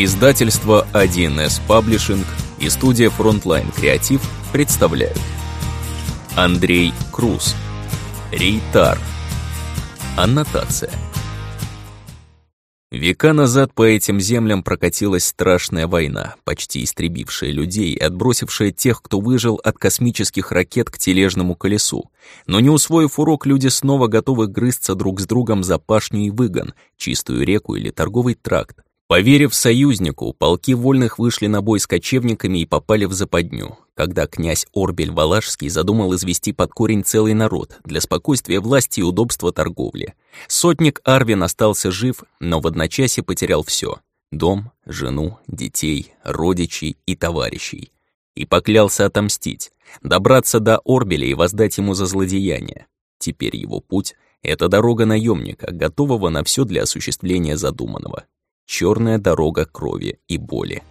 Издательство 1С Паблишинг и студия Frontline Креатив представляют Андрей Круз Рейтар Аннотация Века назад по этим землям прокатилась страшная война, почти истребившая людей и отбросившая тех, кто выжил от космических ракет к тележному колесу. Но не усвоив урок, люди снова готовы грызться друг с другом за пашню и выгон, чистую реку или торговый тракт. Поверив союзнику, полки вольных вышли на бой с кочевниками и попали в западню, когда князь Орбель Валашский задумал извести под корень целый народ для спокойствия власти и удобства торговли. Сотник Арвин остался жив, но в одночасье потерял все: дом, жену, детей, родичей и товарищей. И поклялся отомстить, добраться до Орбеля и воздать ему за злодеяние. Теперь его путь — это дорога наемника, готового на все для осуществления задуманного черная дорога крови и боли.